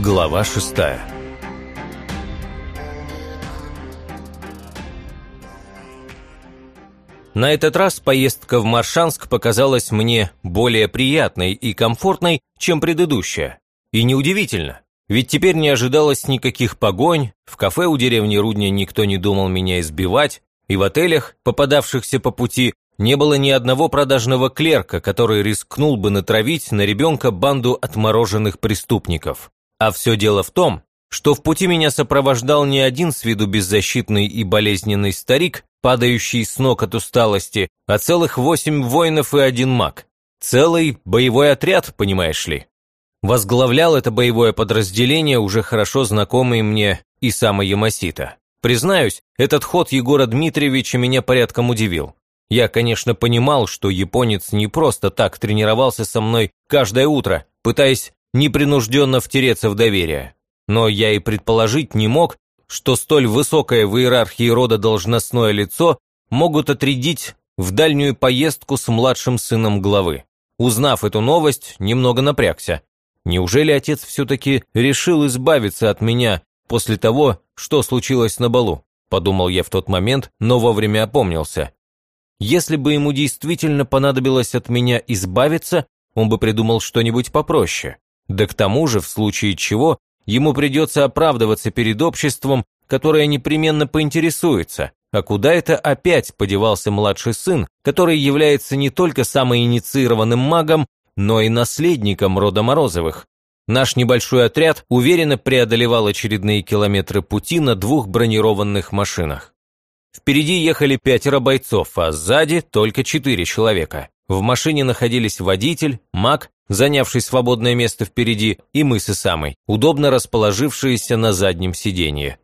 Глава шестая На этот раз поездка в Маршанск показалась мне более приятной и комфортной, чем предыдущая. И неудивительно, ведь теперь не ожидалось никаких погонь, в кафе у деревни Рудня никто не думал меня избивать, и в отелях, попадавшихся по пути, не было ни одного продажного клерка, который рискнул бы натравить на ребенка банду отмороженных преступников. А все дело в том, что в пути меня сопровождал не один с виду беззащитный и болезненный старик, падающий с ног от усталости, а целых восемь воинов и один маг. Целый боевой отряд, понимаешь ли. Возглавлял это боевое подразделение уже хорошо знакомый мне Исама Ямасита. Признаюсь, этот ход Егора Дмитриевича меня порядком удивил. Я, конечно, понимал, что японец не просто так тренировался со мной каждое утро, пытаясь непринужденно втереться в доверие. Но я и предположить не мог, что столь высокое в иерархии рода должностное лицо могут отрядить в дальнюю поездку с младшим сыном главы. Узнав эту новость, немного напрягся. Неужели отец все-таки решил избавиться от меня после того, что случилось на балу? Подумал я в тот момент, но вовремя опомнился. Если бы ему действительно понадобилось от меня избавиться, он бы придумал что-нибудь попроще. Да к тому же, в случае чего, ему придется оправдываться перед обществом, которое непременно поинтересуется, а куда это опять подевался младший сын, который является не только самоинициированным магом, но и наследником рода Морозовых. Наш небольшой отряд уверенно преодолевал очередные километры пути на двух бронированных машинах. Впереди ехали пятеро бойцов, а сзади только четыре человека. В машине находились водитель, маг, занявший свободное место впереди, и мы с Исамой, удобно расположившиеся на заднем сиденье.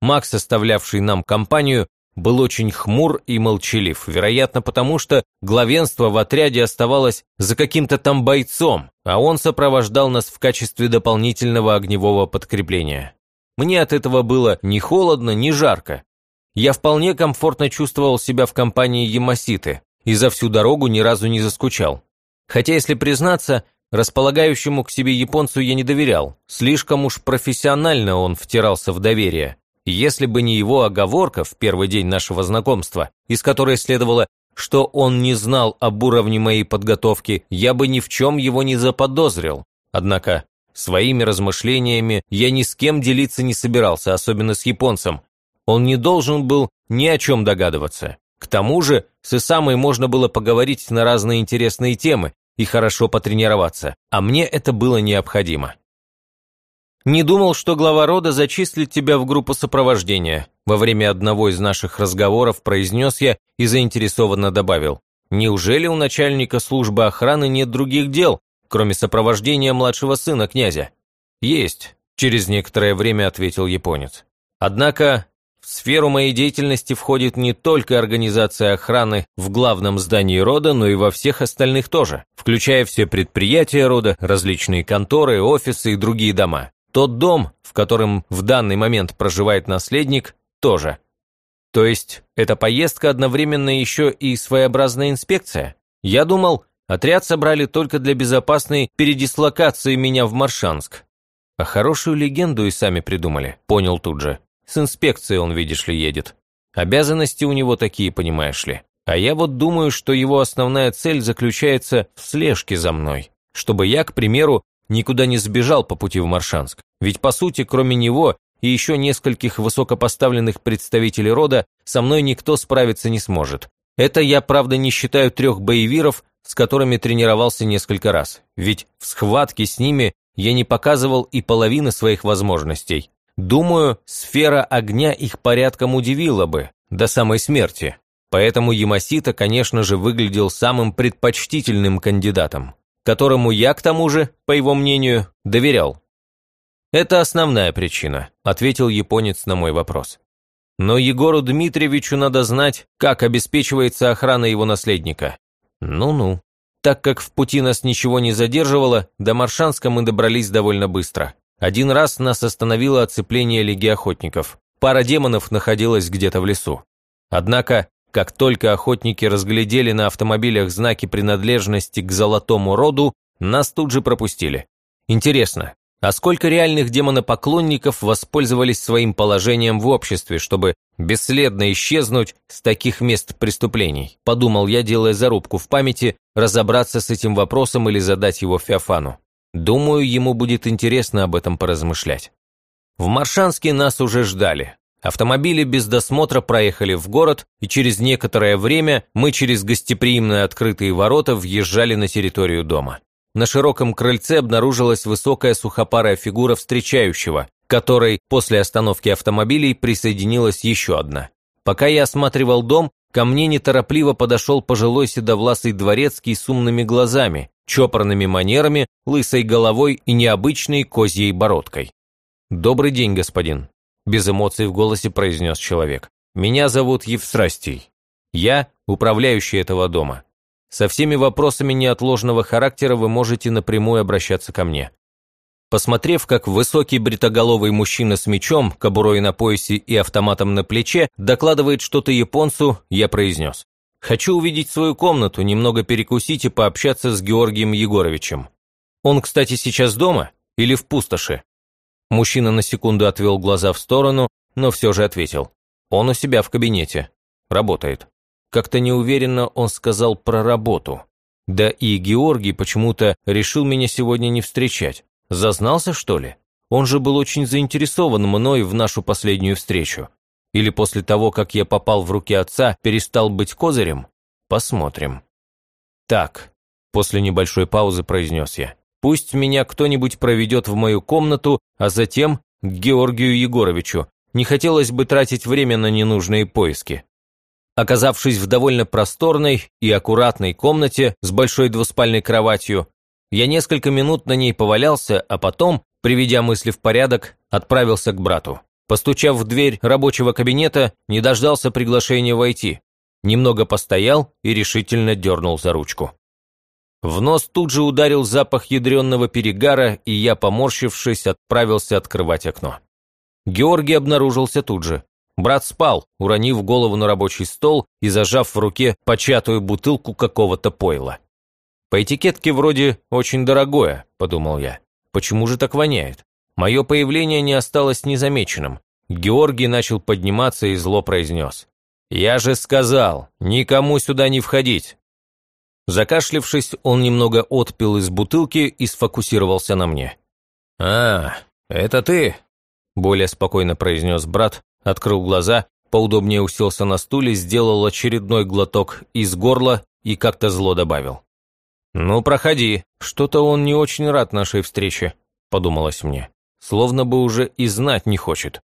Маг, составлявший нам компанию, был очень хмур и молчалив, вероятно потому, что главенство в отряде оставалось за каким-то там бойцом, а он сопровождал нас в качестве дополнительного огневого подкрепления. Мне от этого было ни холодно, ни жарко. Я вполне комфортно чувствовал себя в компании Ямаситы и за всю дорогу ни разу не заскучал. Хотя, если признаться, располагающему к себе японцу я не доверял, слишком уж профессионально он втирался в доверие. Если бы не его оговорка в первый день нашего знакомства, из которой следовало, что он не знал об уровне моей подготовки, я бы ни в чем его не заподозрил. Однако своими размышлениями я ни с кем делиться не собирался, особенно с японцем. Он не должен был ни о чем догадываться. К тому же с Исамой можно было поговорить на разные интересные темы и хорошо потренироваться, а мне это было необходимо. «Не думал, что глава рода зачислит тебя в группу сопровождения», во время одного из наших разговоров произнес я и заинтересованно добавил. «Неужели у начальника службы охраны нет других дел, кроме сопровождения младшего сына князя?» «Есть», – через некоторое время ответил японец. «Однако в сферу моей деятельности входит не только организация охраны в главном здании рода, но и во всех остальных тоже, включая все предприятия рода, различные конторы, офисы и другие дома. Тот дом, в котором в данный момент проживает наследник, тоже. То есть, эта поездка одновременно еще и своеобразная инспекция? Я думал, отряд собрали только для безопасной передислокации меня в Маршанск. А хорошую легенду и сами придумали, понял тут же. С инспекцией он, видишь ли, едет. Обязанности у него такие, понимаешь ли. А я вот думаю, что его основная цель заключается в слежке за мной. Чтобы я, к примеру, никуда не сбежал по пути в Маршанск. Ведь, по сути, кроме него и еще нескольких высокопоставленных представителей рода, со мной никто справиться не сможет. Это я, правда, не считаю трех боевиров, с которыми тренировался несколько раз. Ведь в схватке с ними я не показывал и половины своих возможностей. Думаю, сфера огня их порядком удивила бы, до самой смерти. Поэтому Ямасита, конечно же, выглядел самым предпочтительным кандидатом, которому я, к тому же, по его мнению, доверял. «Это основная причина», – ответил японец на мой вопрос. «Но Егору Дмитриевичу надо знать, как обеспечивается охрана его наследника». «Ну-ну». Так как в пути нас ничего не задерживало, до Маршанска мы добрались довольно быстро. Один раз нас остановило оцепление Лиги Охотников. Пара демонов находилась где-то в лесу. Однако, как только охотники разглядели на автомобилях знаки принадлежности к золотому роду, нас тут же пропустили. Интересно, А сколько реальных демонопоклонников воспользовались своим положением в обществе, чтобы бесследно исчезнуть с таких мест преступлений? Подумал я, делая зарубку в памяти, разобраться с этим вопросом или задать его Феофану. Думаю, ему будет интересно об этом поразмышлять. В Маршанске нас уже ждали. Автомобили без досмотра проехали в город, и через некоторое время мы через гостеприимные открытые ворота въезжали на территорию дома. На широком крыльце обнаружилась высокая сухопарая фигура встречающего, которой после остановки автомобилей присоединилась еще одна. Пока я осматривал дом, ко мне неторопливо подошел пожилой седовласый дворецкий с умными глазами, чопорными манерами, лысой головой и необычной козьей бородкой. «Добрый день, господин», – без эмоций в голосе произнес человек. «Меня зовут Евстрастий. Я – управляющий этого дома. Со всеми вопросами неотложного характера вы можете напрямую обращаться ко мне. Посмотрев, как высокий бритоголовый мужчина с мечом, кобурой на поясе и автоматом на плече докладывает что-то японцу, я произнес. «Хочу увидеть свою комнату, немного перекусить и пообщаться с Георгием Егоровичем. Он, кстати, сейчас дома или в пустоши?» Мужчина на секунду отвел глаза в сторону, но все же ответил. «Он у себя в кабинете. Работает». Как-то неуверенно он сказал про работу. Да и Георгий почему-то решил меня сегодня не встречать. Зазнался, что ли? Он же был очень заинтересован мной в нашу последнюю встречу. Или после того, как я попал в руки отца, перестал быть козырем? Посмотрим. Так, после небольшой паузы произнес я. Пусть меня кто-нибудь проведет в мою комнату, а затем к Георгию Егоровичу. Не хотелось бы тратить время на ненужные поиски. Оказавшись в довольно просторной и аккуратной комнате с большой двуспальной кроватью, я несколько минут на ней повалялся, а потом, приведя мысли в порядок, отправился к брату. Постучав в дверь рабочего кабинета, не дождался приглашения войти. Немного постоял и решительно дернул за ручку. В нос тут же ударил запах ядреного перегара, и я, поморщившись, отправился открывать окно. Георгий обнаружился тут же. Брат спал, уронив голову на рабочий стол и зажав в руке початую бутылку какого-то пойла. «По этикетке вроде очень дорогое», – подумал я. «Почему же так воняет?» Мое появление не осталось незамеченным. Георгий начал подниматься и зло произнес. «Я же сказал, никому сюда не входить!» Закашлившись, он немного отпил из бутылки и сфокусировался на мне. «А, это ты?» – более спокойно произнес брат, Открыл глаза, поудобнее уселся на стуле, сделал очередной глоток из горла и как-то зло добавил. «Ну, проходи. Что-то он не очень рад нашей встрече», – подумалось мне. Словно бы уже и знать не хочет.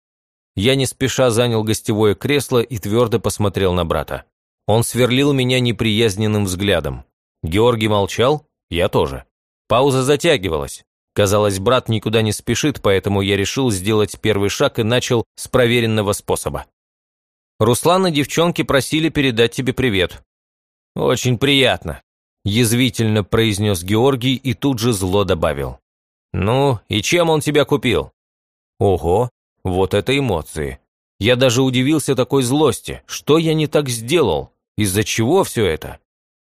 Я не спеша занял гостевое кресло и твердо посмотрел на брата. Он сверлил меня неприязненным взглядом. Георгий молчал, я тоже. Пауза затягивалась. Казалось, брат никуда не спешит, поэтому я решил сделать первый шаг и начал с проверенного способа. «Руслан и девчонки просили передать тебе привет». «Очень приятно», – язвительно произнес Георгий и тут же зло добавил. «Ну, и чем он тебя купил?» «Ого, вот это эмоции. Я даже удивился такой злости. Что я не так сделал? Из-за чего все это?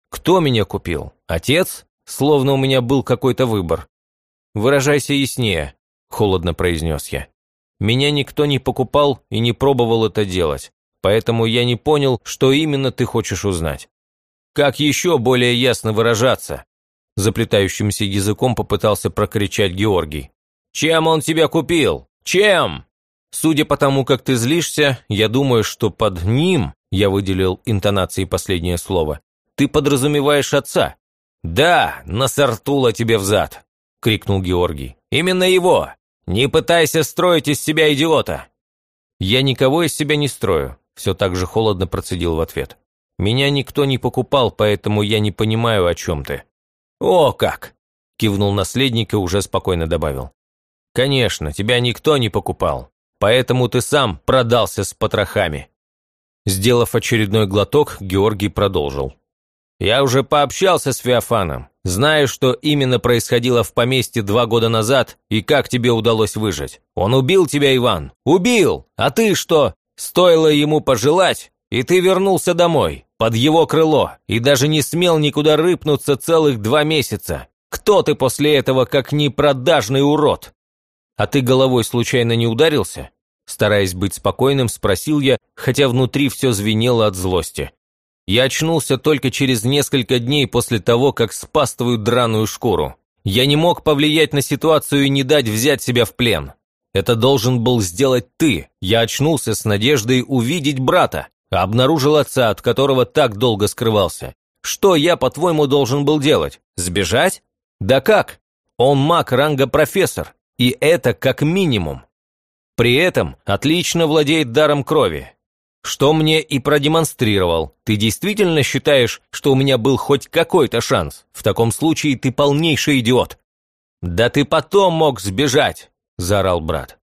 Кто меня купил? Отец? Словно у меня был какой-то выбор. «Выражайся яснее», – холодно произнес я. «Меня никто не покупал и не пробовал это делать, поэтому я не понял, что именно ты хочешь узнать. Как еще более ясно выражаться?» Заплетающимся языком попытался прокричать Георгий. «Чем он тебя купил? Чем?» Судя по тому, как ты злишься, я думаю, что под ним, я выделил интонацией последнее слово, ты подразумеваешь отца. Да, насортула тебе взад крикнул Георгий. «Именно его! Не пытайся строить из себя идиота!» «Я никого из себя не строю», – все так же холодно процедил в ответ. «Меня никто не покупал, поэтому я не понимаю, о чем ты». «О, как!» – кивнул наследник и уже спокойно добавил. «Конечно, тебя никто не покупал, поэтому ты сам продался с потрохами». Сделав очередной глоток, Георгий продолжил. «Я уже пообщался с Феофаном. Знаю, что именно происходило в поместье два года назад и как тебе удалось выжить. Он убил тебя, Иван. Убил! А ты что? Стоило ему пожелать, и ты вернулся домой, под его крыло, и даже не смел никуда рыпнуться целых два месяца. Кто ты после этого, как непродажный урод? «А ты головой случайно не ударился?» Стараясь быть спокойным, спросил я, хотя внутри все звенело от злости. Я очнулся только через несколько дней после того, как спас твою драную шкуру. Я не мог повлиять на ситуацию и не дать взять себя в плен. Это должен был сделать ты. Я очнулся с надеждой увидеть брата, обнаружил отца, от которого так долго скрывался. Что я, по-твоему, должен был делать? Сбежать? Да как? Он маг ранга профессор, и это как минимум. При этом отлично владеет даром крови. Что мне и продемонстрировал. Ты действительно считаешь, что у меня был хоть какой-то шанс? В таком случае ты полнейший идиот. Да ты потом мог сбежать, заорал брат.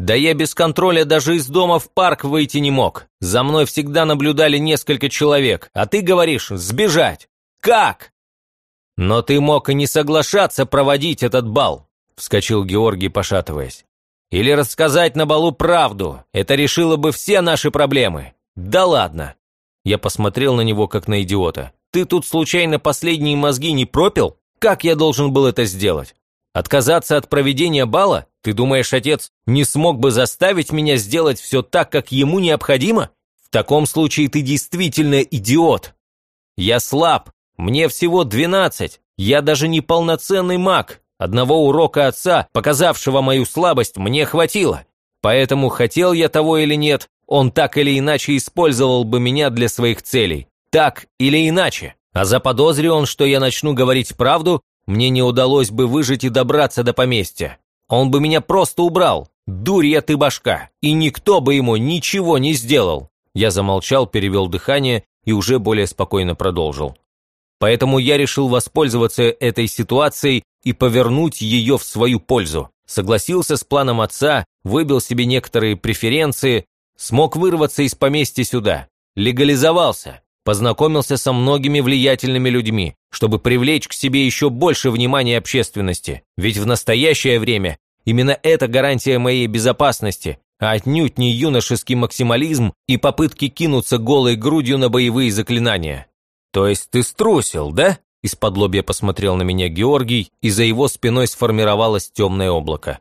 Да я без контроля даже из дома в парк выйти не мог. За мной всегда наблюдали несколько человек, а ты говоришь «сбежать». Как? Но ты мог и не соглашаться проводить этот бал, вскочил Георгий, пошатываясь. Или рассказать на балу правду. Это решило бы все наши проблемы. Да ладно. Я посмотрел на него, как на идиота. Ты тут случайно последние мозги не пропил? Как я должен был это сделать? Отказаться от проведения бала? Ты думаешь, отец не смог бы заставить меня сделать все так, как ему необходимо? В таком случае ты действительно идиот. Я слаб, мне всего двенадцать, я даже не полноценный маг, Одного урока отца, показавшего мою слабость, мне хватило. Поэтому, хотел я того или нет, он так или иначе использовал бы меня для своих целей. Так или иначе. А заподозри он, что я начну говорить правду, мне не удалось бы выжить и добраться до поместья. Он бы меня просто убрал. Дурья ты башка. И никто бы ему ничего не сделал. Я замолчал, перевел дыхание и уже более спокойно продолжил. Поэтому я решил воспользоваться этой ситуацией и повернуть ее в свою пользу. Согласился с планом отца, выбил себе некоторые преференции, смог вырваться из поместья сюда, легализовался, познакомился со многими влиятельными людьми, чтобы привлечь к себе еще больше внимания общественности. Ведь в настоящее время именно это гарантия моей безопасности, а отнюдь не юношеский максимализм и попытки кинуться голой грудью на боевые заклинания. «То есть ты струсил, да?» Из-под лобья посмотрел на меня Георгий, и за его спиной сформировалось темное облако.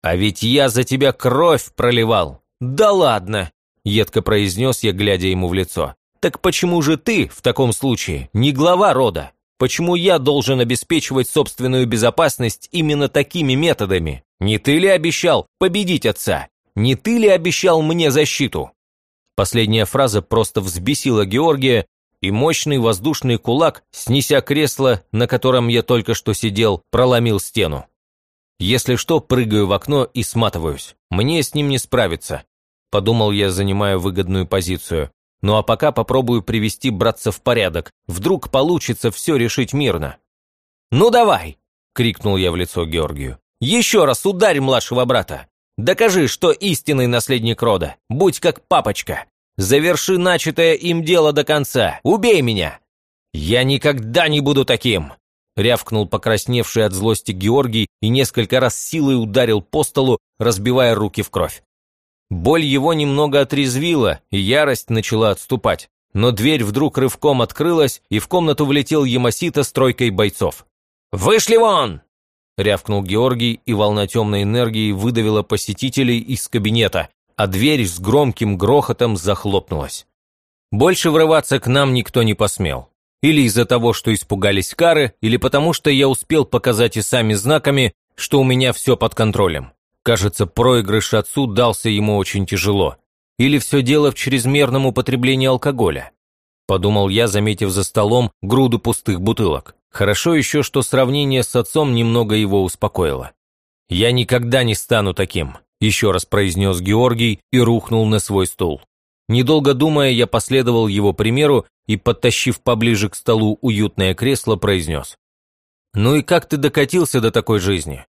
«А ведь я за тебя кровь проливал!» «Да ладно!» – едко произнес я, глядя ему в лицо. «Так почему же ты, в таком случае, не глава рода? Почему я должен обеспечивать собственную безопасность именно такими методами? Не ты ли обещал победить отца? Не ты ли обещал мне защиту?» Последняя фраза просто взбесила Георгия, и мощный воздушный кулак, снеся кресло, на котором я только что сидел, проломил стену. Если что, прыгаю в окно и сматываюсь. Мне с ним не справиться. Подумал я, занимая выгодную позицию. Ну а пока попробую привести братца в порядок. Вдруг получится все решить мирно. «Ну давай!» – крикнул я в лицо Георгию. «Еще раз ударь младшего брата! Докажи, что истинный наследник рода! Будь как папочка! Заверши начатое им дело до конца. Убей меня!» «Я никогда не буду таким!» рявкнул покрасневший от злости Георгий и несколько раз силой ударил по столу, разбивая руки в кровь. Боль его немного отрезвила, и ярость начала отступать. Но дверь вдруг рывком открылась, и в комнату влетел Ямасита с тройкой бойцов. «Вышли вон!» – рявкнул Георгий, и волна темной энергии выдавила посетителей из кабинета, а дверь с громким грохотом захлопнулась. Больше врываться к нам никто не посмел. Или из-за того, что испугались кары, или потому что я успел показать и сами знаками, что у меня все под контролем. Кажется, проигрыш отцу дался ему очень тяжело. Или все дело в чрезмерном употреблении алкоголя. Подумал я, заметив за столом груду пустых бутылок. Хорошо еще, что сравнение с отцом немного его успокоило. Я никогда не стану таким еще раз произнес Георгий и рухнул на свой стул. Недолго думая, я последовал его примеру и, подтащив поближе к столу уютное кресло, произнес. «Ну и как ты докатился до такой жизни?»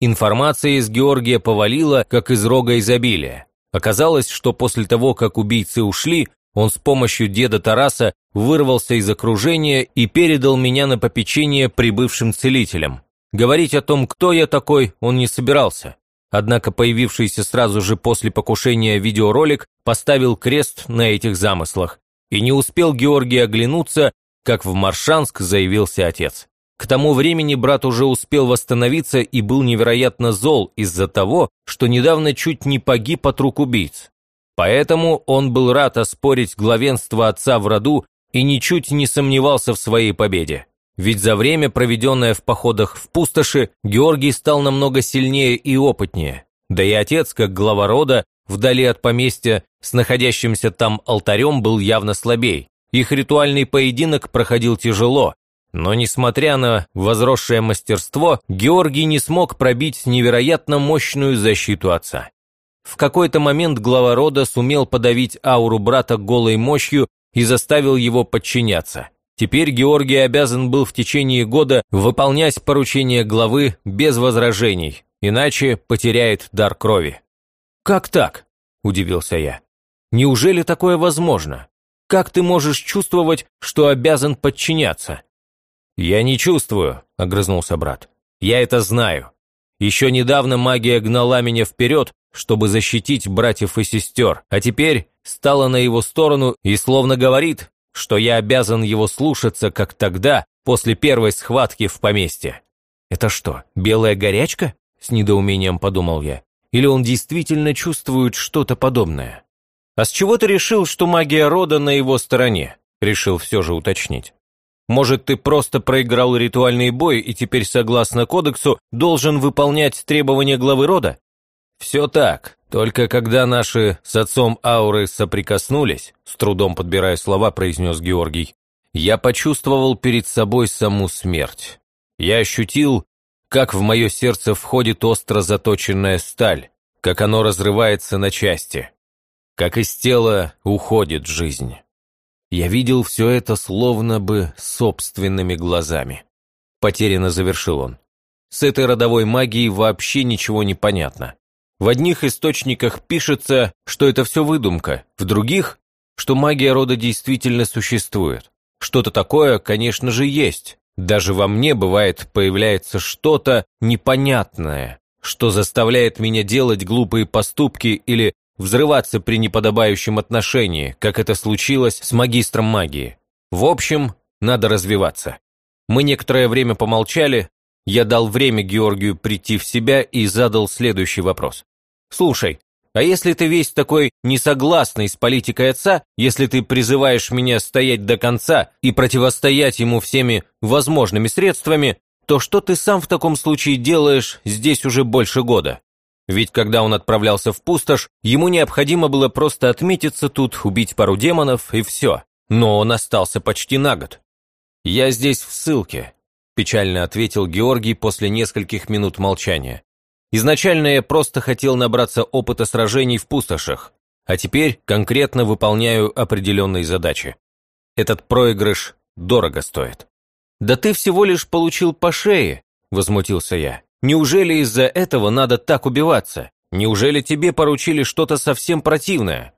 Информация из Георгия повалила, как из рога изобилия. Оказалось, что после того, как убийцы ушли, он с помощью деда Тараса вырвался из окружения и передал меня на попечение прибывшим целителям. Говорить о том, кто я такой, он не собирался. Однако появившийся сразу же после покушения видеоролик поставил крест на этих замыслах. И не успел Георгий оглянуться, как в Маршанск заявился отец. К тому времени брат уже успел восстановиться и был невероятно зол из-за того, что недавно чуть не погиб от рук убийц. Поэтому он был рад оспорить главенство отца в роду и ничуть не сомневался в своей победе. Ведь за время, проведенное в походах в пустоши, Георгий стал намного сильнее и опытнее. Да и отец, как глава рода, вдали от поместья, с находящимся там алтарем, был явно слабей. Их ритуальный поединок проходил тяжело, но, несмотря на возросшее мастерство, Георгий не смог пробить невероятно мощную защиту отца. В какой-то момент глава рода сумел подавить ауру брата голой мощью и заставил его подчиняться. Теперь Георгий обязан был в течение года выполнять поручения главы без возражений, иначе потеряет дар крови. «Как так?» – удивился я. «Неужели такое возможно? Как ты можешь чувствовать, что обязан подчиняться?» «Я не чувствую», – огрызнулся брат. «Я это знаю. Еще недавно магия гнала меня вперед, чтобы защитить братьев и сестер, а теперь стала на его сторону и словно говорит, что я обязан его слушаться, как тогда, после первой схватки в поместье. «Это что, белая горячка?» – с недоумением подумал я. «Или он действительно чувствует что-то подобное?» «А с чего ты решил, что магия рода на его стороне?» – решил все же уточнить. Может, ты просто проиграл ритуальный бой и теперь, согласно кодексу, должен выполнять требования главы рода? Все так, только когда наши с отцом ауры соприкоснулись, с трудом подбирая слова, произнес Георгий, я почувствовал перед собой саму смерть. Я ощутил, как в мое сердце входит остро заточенная сталь, как оно разрывается на части, как из тела уходит жизнь. Я видел все это словно бы собственными глазами. Потерянно завершил он. С этой родовой магией вообще ничего не понятно. В одних источниках пишется, что это все выдумка, в других, что магия рода действительно существует. Что-то такое, конечно же, есть. Даже во мне, бывает, появляется что-то непонятное, что заставляет меня делать глупые поступки или взрываться при неподобающем отношении, как это случилось с магистром магии. В общем, надо развиваться. Мы некоторое время помолчали, я дал время Георгию прийти в себя и задал следующий вопрос. «Слушай, а если ты весь такой несогласный с политикой отца, если ты призываешь меня стоять до конца и противостоять ему всеми возможными средствами, то что ты сам в таком случае делаешь здесь уже больше года?» Ведь когда он отправлялся в пустошь, ему необходимо было просто отметиться тут, убить пару демонов и все. Но он остался почти на год. «Я здесь в ссылке», – печально ответил Георгий после нескольких минут молчания. «Изначально я просто хотел набраться опыта сражений в пустошах, а теперь конкретно выполняю определенные задачи. Этот проигрыш дорого стоит». «Да ты всего лишь получил по шее», – возмутился я. Неужели из-за этого надо так убиваться? Неужели тебе поручили что-то совсем противное?»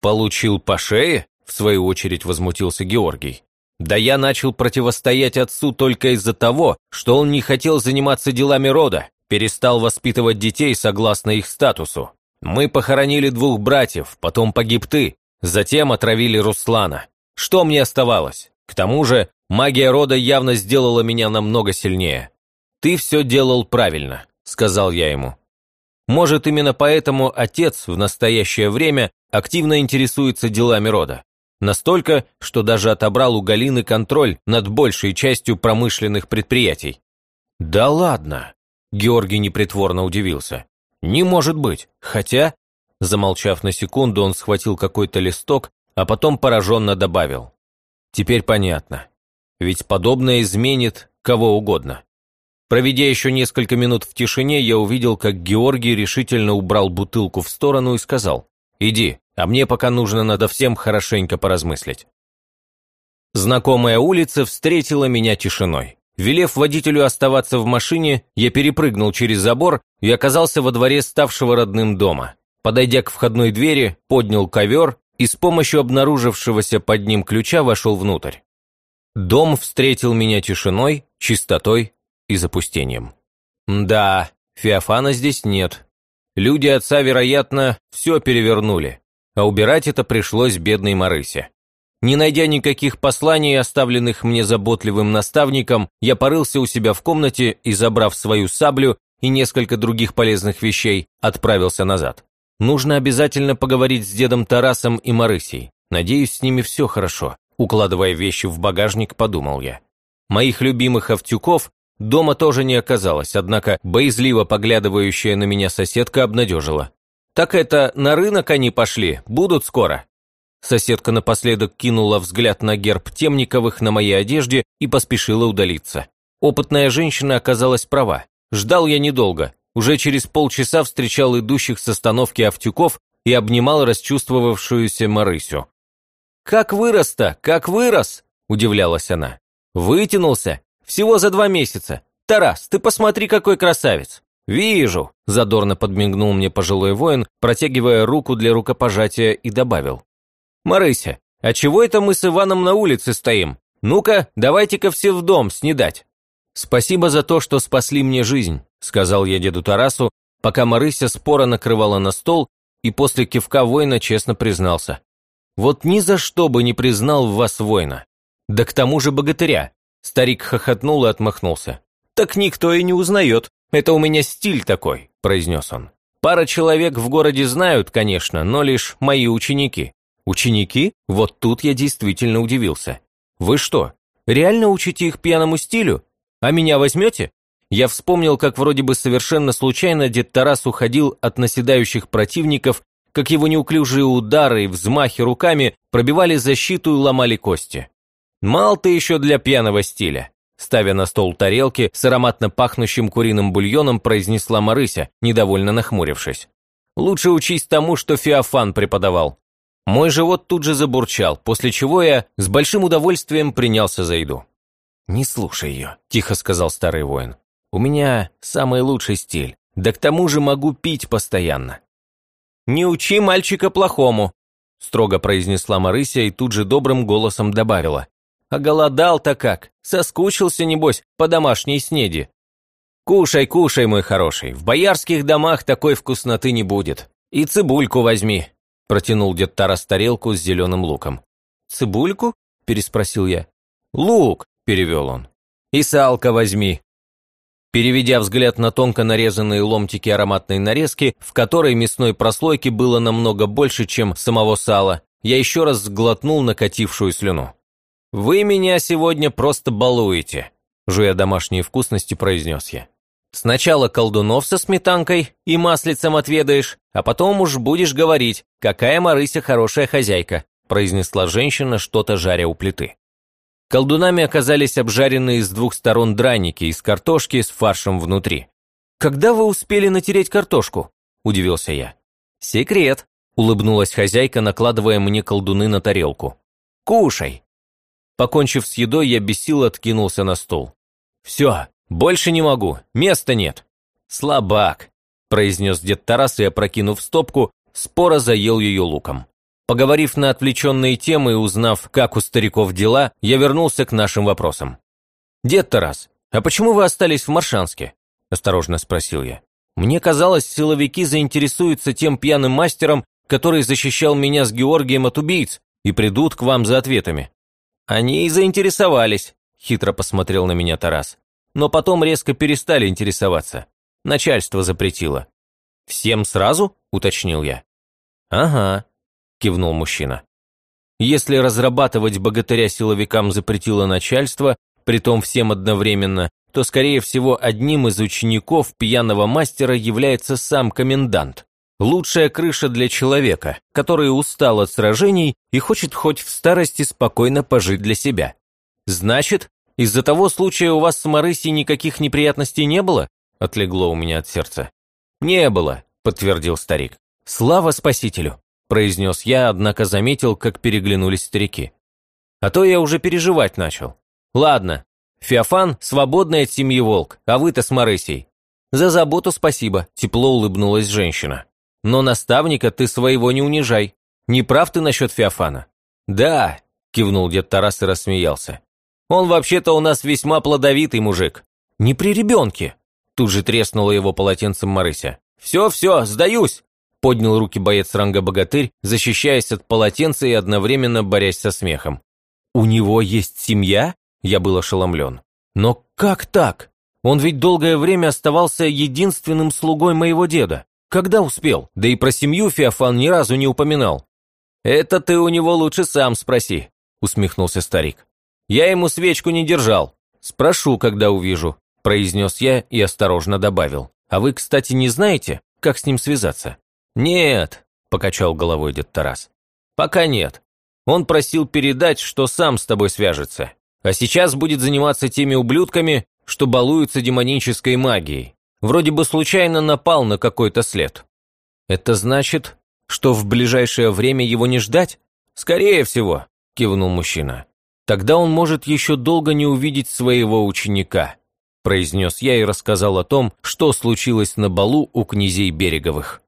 «Получил по шее?» – в свою очередь возмутился Георгий. «Да я начал противостоять отцу только из-за того, что он не хотел заниматься делами рода, перестал воспитывать детей согласно их статусу. Мы похоронили двух братьев, потом погиб ты, затем отравили Руслана. Что мне оставалось? К тому же магия рода явно сделала меня намного сильнее. «Ты все делал правильно», – сказал я ему. Может, именно поэтому отец в настоящее время активно интересуется делами рода. Настолько, что даже отобрал у Галины контроль над большей частью промышленных предприятий. «Да ладно!» – Георгий непритворно удивился. «Не может быть! Хотя...» Замолчав на секунду, он схватил какой-то листок, а потом пораженно добавил. «Теперь понятно. Ведь подобное изменит кого угодно. Проведя еще несколько минут в тишине, я увидел, как Георгий решительно убрал бутылку в сторону и сказал, «Иди, а мне пока нужно надо всем хорошенько поразмыслить». Знакомая улица встретила меня тишиной. Велев водителю оставаться в машине, я перепрыгнул через забор и оказался во дворе ставшего родным дома. Подойдя к входной двери, поднял ковер и с помощью обнаружившегося под ним ключа вошел внутрь. Дом встретил меня тишиной, чистотой и запустением. Да, Феофана здесь нет. Люди отца, вероятно, все перевернули, а убирать это пришлось бедной Марысе. Не найдя никаких посланий, оставленных мне заботливым наставником, я порылся у себя в комнате и, забрав свою саблю и несколько других полезных вещей, отправился назад. Нужно обязательно поговорить с дедом Тарасом и Марысей. Надеюсь, с ними все хорошо. Укладывая вещи в багажник, подумал я. Моих любимых автюков дома тоже не оказалось, однако боязливо поглядывающая на меня соседка обнадежила. «Так это, на рынок они пошли, будут скоро?» Соседка напоследок кинула взгляд на герб Темниковых на моей одежде и поспешила удалиться. Опытная женщина оказалась права. Ждал я недолго. Уже через полчаса встречал идущих с остановки Автюков и обнимал расчувствовавшуюся Марысю. «Как вырос-то? Как вырос?» – удивлялась она. «Вытянулся? Всего за два месяца. Тарас, ты посмотри, какой красавец!» «Вижу!» – задорно подмигнул мне пожилой воин, протягивая руку для рукопожатия и добавил. «Марыся, а чего это мы с Иваном на улице стоим? Ну-ка, давайте-ка все в дом снедать». «Спасибо за то, что спасли мне жизнь», – сказал я деду Тарасу, пока Марыся споро накрывала на стол и после кивка воина честно признался. «Вот ни за что бы не признал в вас воина. Да к тому же богатыря». Старик хохотнул и отмахнулся. «Так никто и не узнает. Это у меня стиль такой», – произнес он. «Пара человек в городе знают, конечно, но лишь мои ученики. Ученики? Вот тут я действительно удивился. Вы что, реально учите их пьяному стилю? А меня возьмете? Я вспомнил, как вроде бы совершенно случайно дед Тарас уходил от наседающих противников, как его неуклюжие удары и взмахи руками пробивали защиту и ломали кости. Мал ты еще для пьяного стиля. Ставя на стол тарелки с ароматно пахнущим куриным бульоном, произнесла Марыся, недовольно нахмурившись. «Лучше учись тому, что Феофан преподавал. Мой живот тут же забурчал, после чего я с большим удовольствием принялся за еду. «Не слушай ее», – тихо сказал старый воин. «У меня самый лучший стиль, да к тому же могу пить постоянно». «Не учи мальчика плохому», – строго произнесла Марыся и тут же добрым голосом добавила. «А голодал-то как? Соскучился, небось, по домашней снеди». «Кушай, кушай, мой хороший, в боярских домах такой вкусноты не будет. И цибульку возьми, Протянул дед Тарас тарелку с зеленым луком. «Цибульку?» – переспросил я. «Лук!» – перевел он. «И салка возьми!» Переведя взгляд на тонко нарезанные ломтики ароматной нарезки, в которой мясной прослойки было намного больше, чем самого сала, я еще раз сглотнул накатившую слюну. «Вы меня сегодня просто балуете», – жуя домашние вкусности, произнес я. Сначала колдунов со сметанкой и маслицем отведаешь, а потом уж будешь говорить, какая Марыся хорошая хозяйка», произнесла женщина, что-то жаря у плиты. Колдунами оказались обжаренные с двух сторон драники из картошки с фаршем внутри. «Когда вы успели натереть картошку?» – удивился я. «Секрет», – улыбнулась хозяйка, накладывая мне колдуны на тарелку. «Кушай». Покончив с едой, я без сил откинулся на стол. «Все, «Больше не могу, места нет». «Слабак», – произнес дед Тарас и, опрокинув стопку, споро заел ее луком. Поговорив на отвлеченные темы и узнав, как у стариков дела, я вернулся к нашим вопросам. «Дед Тарас, а почему вы остались в Маршанске?» – осторожно спросил я. «Мне казалось, силовики заинтересуются тем пьяным мастером, который защищал меня с Георгием от убийц, и придут к вам за ответами». «Они и заинтересовались», – хитро посмотрел на меня Тарас но потом резко перестали интересоваться. Начальство запретило. «Всем сразу?» – уточнил я. «Ага», – кивнул мужчина. «Если разрабатывать богатыря силовикам запретило начальство, притом всем одновременно, то, скорее всего, одним из учеников пьяного мастера является сам комендант. Лучшая крыша для человека, который устал от сражений и хочет хоть в старости спокойно пожить для себя. Значит, из-за того случая у вас с Марысей никаких неприятностей не было?» Отлегло у меня от сердца. «Не было», – подтвердил старик. «Слава спасителю», – произнес я, однако заметил, как переглянулись старики. «А то я уже переживать начал. Ладно, Феофан – свободный от семьи волк, а вы-то с Марысей. За заботу спасибо», – тепло улыбнулась женщина. «Но наставника ты своего не унижай. Не прав ты насчет Феофана?» «Да», – кивнул дед Тарас и рассмеялся. Он вообще-то у нас весьма плодовитый мужик. Не при ребенке. Тут же треснула его полотенцем Марыся. «Все-все, сдаюсь!» поднял руки боец ранга богатырь, защищаясь от полотенца и одновременно борясь со смехом. «У него есть семья?» Я был ошеломлен. «Но как так? Он ведь долгое время оставался единственным слугой моего деда. Когда успел? Да и про семью Феофан ни разу не упоминал». «Это ты у него лучше сам спроси», – усмехнулся старик. «Я ему свечку не держал. Спрошу, когда увижу», – произнес я и осторожно добавил. «А вы, кстати, не знаете, как с ним связаться?» «Нет», – покачал головой дед Тарас. «Пока нет. Он просил передать, что сам с тобой свяжется. А сейчас будет заниматься теми ублюдками, что балуются демонической магией. Вроде бы случайно напал на какой-то след. Это значит, что в ближайшее время его не ждать? Скорее всего, кивнул мужчина. Тогда он может еще долго не увидеть своего ученика, произнес я и рассказал о том, что случилось на балу у князей Береговых.